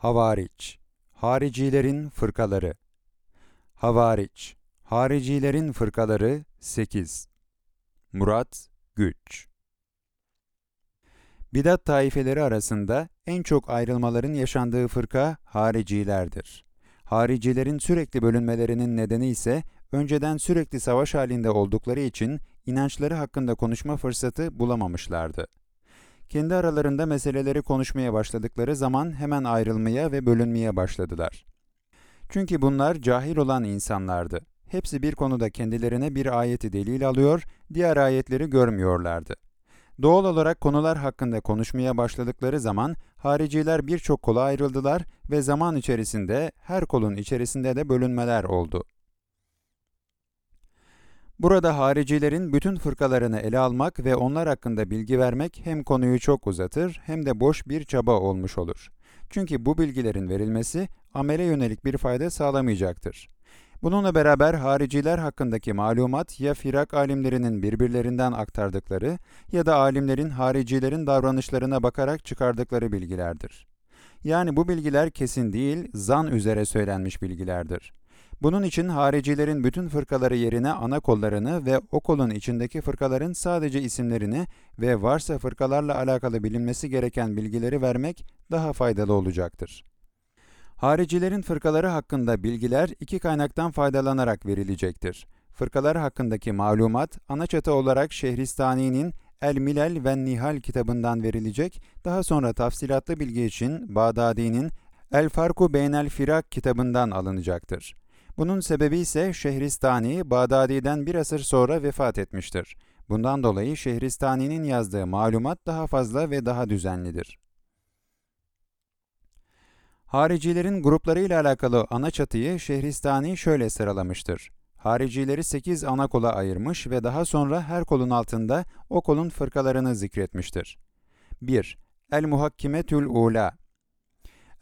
Havariç, haricilerin fırkaları. Havariç, haricilerin fırkaları 8. Murat, güç. Bidat taifeleri arasında en çok ayrılmaların yaşandığı fırka haricilerdir. Haricilerin sürekli bölünmelerinin nedeni ise önceden sürekli savaş halinde oldukları için inançları hakkında konuşma fırsatı bulamamışlardı. Kendi aralarında meseleleri konuşmaya başladıkları zaman hemen ayrılmaya ve bölünmeye başladılar. Çünkü bunlar cahil olan insanlardı. Hepsi bir konuda kendilerine bir ayeti delil alıyor, diğer ayetleri görmüyorlardı. Doğal olarak konular hakkında konuşmaya başladıkları zaman hariciler birçok kola ayrıldılar ve zaman içerisinde her kolun içerisinde de bölünmeler oldu. Burada haricilerin bütün fırkalarını ele almak ve onlar hakkında bilgi vermek hem konuyu çok uzatır hem de boş bir çaba olmuş olur. Çünkü bu bilgilerin verilmesi amele yönelik bir fayda sağlamayacaktır. Bununla beraber hariciler hakkındaki malumat ya firak alimlerinin birbirlerinden aktardıkları ya da alimlerin haricilerin davranışlarına bakarak çıkardıkları bilgilerdir. Yani bu bilgiler kesin değil, zan üzere söylenmiş bilgilerdir. Bunun için haricilerin bütün fırkaları yerine ana kollarını ve o kolun içindeki fırkaların sadece isimlerini ve varsa fırkalarla alakalı bilinmesi gereken bilgileri vermek daha faydalı olacaktır. Haricilerin fırkaları hakkında bilgiler iki kaynaktan faydalanarak verilecektir. Fırkalar hakkındaki malumat ana çatı olarak Şehristani'nin El Milal ve Nihal kitabından verilecek, daha sonra tafsilatlı bilgi için Bağdadi'nin El Farku Beynel Firak kitabından alınacaktır. Bunun sebebi ise Şehristani, Bağdadi'den bir asır sonra vefat etmiştir. Bundan dolayı Şehristani'nin yazdığı malumat daha fazla ve daha düzenlidir. Haricilerin gruplarıyla alakalı ana çatıyı Şehristani şöyle sıralamıştır. Haricileri 8 ana kola ayırmış ve daha sonra her kolun altında o kolun fırkalarını zikretmiştir. 1. El-Muhakkimetül Ula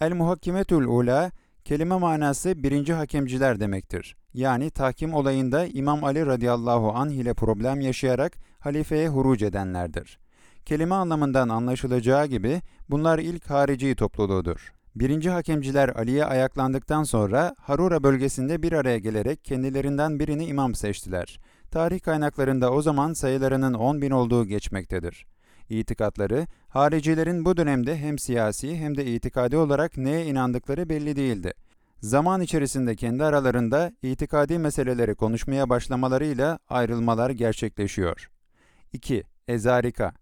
El-Muhakkimetül Ula, kelime manası birinci hakemciler demektir. Yani tahkim olayında İmam Ali radıyallahu anh ile problem yaşayarak halifeye huruc edenlerdir. Kelime anlamından anlaşılacağı gibi bunlar ilk harici topluluğudur. Birinci hakemciler Ali'ye ayaklandıktan sonra Harura bölgesinde bir araya gelerek kendilerinden birini imam seçtiler. Tarih kaynaklarında o zaman sayılarının 10 bin olduğu geçmektedir. İtikatları, haricilerin bu dönemde hem siyasi hem de itikadi olarak neye inandıkları belli değildi. Zaman içerisinde kendi aralarında itikadi meseleleri konuşmaya başlamalarıyla ayrılmalar gerçekleşiyor. 2. Ezarika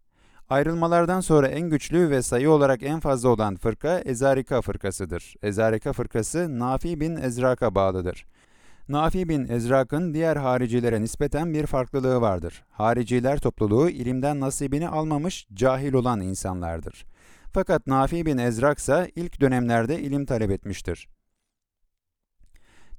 Ayrılmalardan sonra en güçlü ve sayı olarak en fazla olan fırka Ezarika fırkasıdır. Ezarika fırkası Nafi bin Ezrak'a bağlıdır. Nafi bin Ezrak'ın diğer haricilere nispeten bir farklılığı vardır. Hariciler topluluğu ilimden nasibini almamış, cahil olan insanlardır. Fakat Nafi bin Ezrak ise ilk dönemlerde ilim talep etmiştir.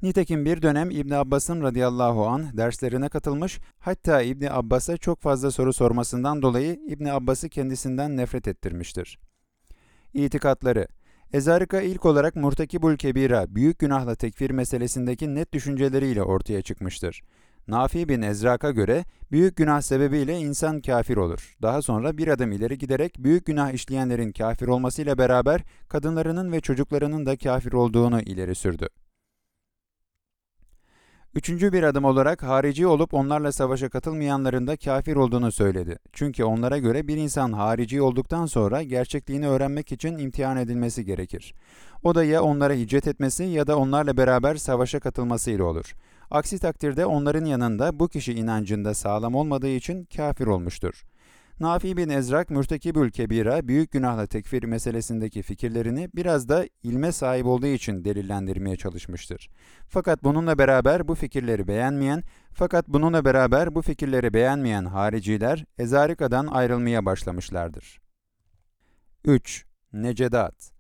Nitekim bir dönem İbn Abbas'ın radıyallahu an derslerine katılmış, hatta İbn Abbas'a çok fazla soru sormasından dolayı İbn Abbas'ı kendisinden nefret ettirmiştir. İtikatları Ezarika ilk olarak Murtakibul Kebira, büyük günahla tekfir meselesindeki net düşünceleriyle ortaya çıkmıştır. Nafi bin Ezrak'a göre büyük günah sebebiyle insan kafir olur. Daha sonra bir adım ileri giderek büyük günah işleyenlerin kafir olmasıyla beraber kadınlarının ve çocuklarının da kafir olduğunu ileri sürdü. Üçüncü bir adım olarak harici olup onlarla savaşa katılmayanların da kafir olduğunu söyledi. Çünkü onlara göre bir insan harici olduktan sonra gerçekliğini öğrenmek için imtihan edilmesi gerekir. O da ya onlara hicret etmesi ya da onlarla beraber savaşa katılmasıyla olur. Aksi takdirde onların yanında bu kişi inancında sağlam olmadığı için kafir olmuştur. Nafi bin Ezrak Mürtekibül Kebira büyük günahla tekfir meselesindeki fikirlerini biraz da ilme sahip olduğu için delillendirmeye çalışmıştır. Fakat bununla beraber bu fikirleri beğenmeyen fakat bununla beraber bu fikirleri beğenmeyen hariciler Ezarika'dan ayrılmaya başlamışlardır. 3. Necedat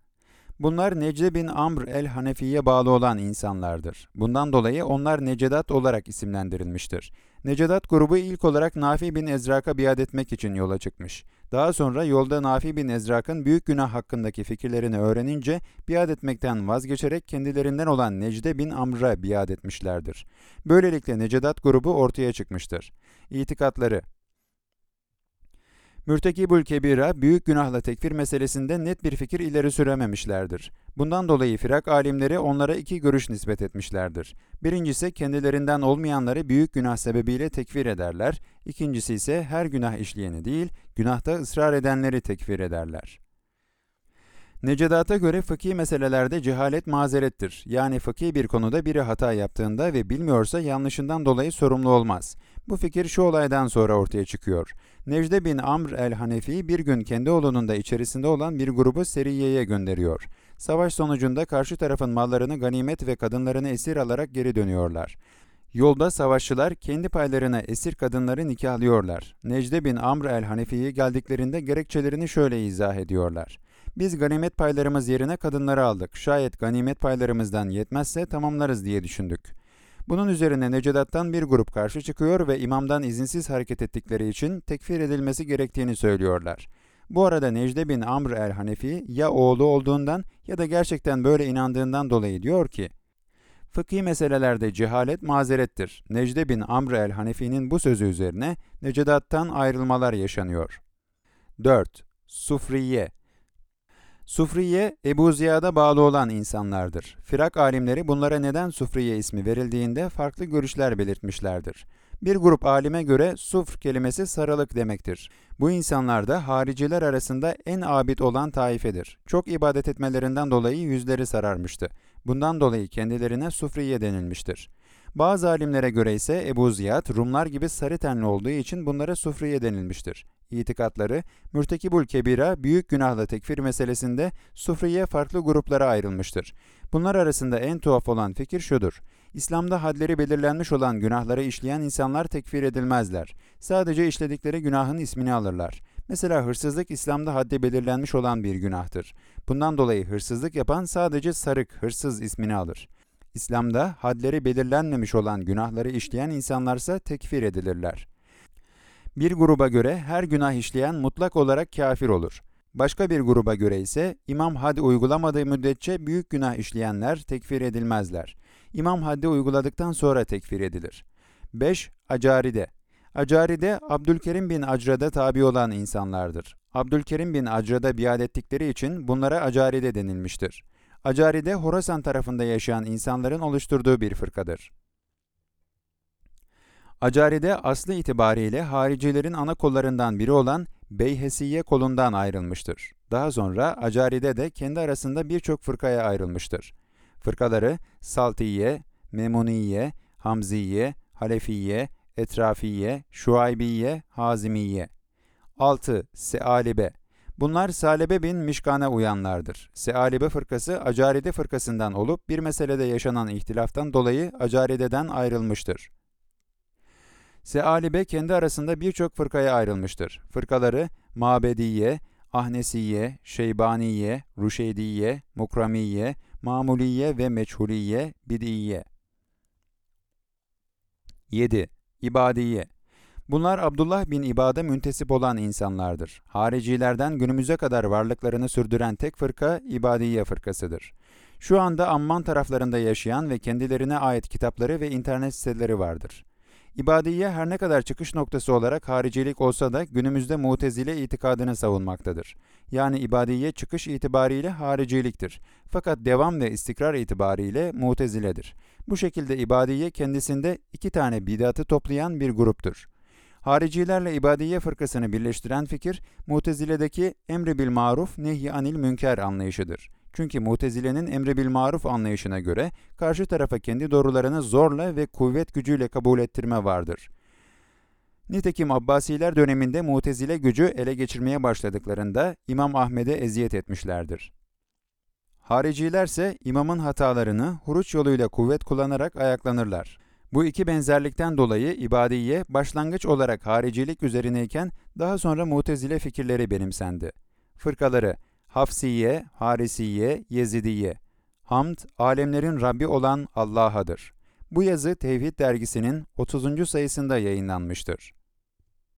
Bunlar Necde bin Amr el-Hanefi'ye bağlı olan insanlardır. Bundan dolayı onlar Necedat olarak isimlendirilmiştir. Necedat grubu ilk olarak Nafi bin Ezrak'a biat etmek için yola çıkmış. Daha sonra yolda Nafi bin Ezrak'ın büyük günah hakkındaki fikirlerini öğrenince biat etmekten vazgeçerek kendilerinden olan Necde bin Amr'a biat etmişlerdir. Böylelikle Necedat grubu ortaya çıkmıştır. İtikatları Mürtekibül Kebira, büyük günahla tekfir meselesinde net bir fikir ileri sürememişlerdir. Bundan dolayı firak alimleri onlara iki görüş nispet etmişlerdir. Birincisi kendilerinden olmayanları büyük günah sebebiyle tekfir ederler. İkincisi ise her günah işleyeni değil, günahta ısrar edenleri tekfir ederler. Necedata göre fıkhi meselelerde cehalet mazerettir. Yani fıkhi bir konuda biri hata yaptığında ve bilmiyorsa yanlışından dolayı sorumlu olmaz. Bu fikir şu olaydan sonra ortaya çıkıyor. Necde bin Amr el-Hanefi bir gün kendi oğlunun da içerisinde olan bir grubu Seriye'ye gönderiyor. Savaş sonucunda karşı tarafın mallarını ganimet ve kadınlarını esir alarak geri dönüyorlar. Yolda savaşçılar kendi paylarına esir kadınları nikahlıyorlar. Necde bin Amr el-Hanefi'ye geldiklerinde gerekçelerini şöyle izah ediyorlar. Biz ganimet paylarımız yerine kadınları aldık. Şayet ganimet paylarımızdan yetmezse tamamlarız diye düşündük. Bunun üzerine Necedat'tan bir grup karşı çıkıyor ve imamdan izinsiz hareket ettikleri için tekfir edilmesi gerektiğini söylüyorlar. Bu arada Necde bin Amr el-Hanefi ya oğlu olduğundan ya da gerçekten böyle inandığından dolayı diyor ki, Fıkhi meselelerde cehalet mazerettir. Necde bin Amr el-Hanefi'nin bu sözü üzerine Necedat'tan ayrılmalar yaşanıyor. 4. Sufriye Sufriye, Ebu Ziyad'a bağlı olan insanlardır. Firak alimleri bunlara neden Sufriye ismi verildiğinde farklı görüşler belirtmişlerdir. Bir grup alime göre sufr kelimesi sarılık demektir. Bu insanlar da hariciler arasında en abid olan taifedir. Çok ibadet etmelerinden dolayı yüzleri sararmıştı. Bundan dolayı kendilerine Sufriye denilmiştir. Bazı alimlere göre ise Ebu Ziyad, Rumlar gibi sarı tenli olduğu için bunlara Sufriye denilmiştir itikatları, mürtekibul kebira, büyük günahla tekfir meselesinde sufriye farklı gruplara ayrılmıştır. Bunlar arasında en tuhaf olan fikir şudur. İslam'da hadleri belirlenmiş olan günahları işleyen insanlar tekfir edilmezler. Sadece işledikleri günahın ismini alırlar. Mesela hırsızlık İslam'da haddi belirlenmiş olan bir günahtır. Bundan dolayı hırsızlık yapan sadece sarık, hırsız ismini alır. İslam'da hadleri belirlenmemiş olan günahları işleyen insanlarsa tekfir edilirler. Bir gruba göre her günah işleyen mutlak olarak kafir olur. Başka bir gruba göre ise imam haddi uygulamadığı müddetçe büyük günah işleyenler tekfir edilmezler. İmam haddi uyguladıktan sonra tekfir edilir. 5. Acaride Acaride, Abdülkerim bin Acra'da tabi olan insanlardır. Abdülkerim bin Acra'da biat ettikleri için bunlara Acaride denilmiştir. Acaride, Horasan tarafında yaşayan insanların oluşturduğu bir fırkadır. Acari'de aslı itibariyle haricilerin ana kollarından biri olan Beyhesiye kolundan ayrılmıştır. Daha sonra Acari'de de kendi arasında birçok fırkaya ayrılmıştır. Fırkaları Saltiye, Memuniye, Hamziye, Halefiye, Etrafiye, Şuaybiye, Hazimiye. 6. Sealibe Bunlar Salebe bin Mişkan'a uyanlardır. Sealibe fırkası Acaride fırkasından olup bir meselede yaşanan ihtilaftan dolayı Acaride'den ayrılmıştır. Sealibe kendi arasında birçok fırkaya ayrılmıştır. Fırkaları Mabediye, Ahnesiye, Şeybaniye, Ruşeydiye, Mukramiye, Mamuliye ve Meçhuliye, Bidiye. 7. İbadiye Bunlar Abdullah bin İbad'a müntesip olan insanlardır. Haricilerden günümüze kadar varlıklarını sürdüren tek fırka İbadiye fırkasıdır. Şu anda Amman taraflarında yaşayan ve kendilerine ait kitapları ve internet siteleri vardır. İbadiye her ne kadar çıkış noktası olarak haricilik olsa da günümüzde mutezile itikadını savunmaktadır. Yani ibadiye çıkış itibariyle hariciliktir. Fakat devam ve istikrar itibariyle muteziledir. Bu şekilde ibadiye kendisinde iki tane bidatı toplayan bir gruptur. Haricilerle ibadiye fırkasını birleştiren fikir, muteziledeki emri bil maruf nehy anil münker anlayışıdır. Çünkü Mutezile'nin emri bil maruf anlayışına göre karşı tarafa kendi doğrularını zorla ve kuvvet gücüyle kabul ettirme vardır. Nitekim Abbasiler döneminde Mutezile gücü ele geçirmeye başladıklarında İmam Ahmed'e eziyet etmişlerdir. Haricilerse imamın hatalarını huruç yoluyla kuvvet kullanarak ayaklanırlar. Bu iki benzerlikten dolayı ibadiye başlangıç olarak haricilik üzerineyken daha sonra mutezile fikirleri benimsendi. Fırkaları Hafsiye, Harisiye, Yezidiye. Hamd, alemlerin Rabbi olan Allah'adır. Bu yazı Tevhid dergisinin 30. sayısında yayınlanmıştır.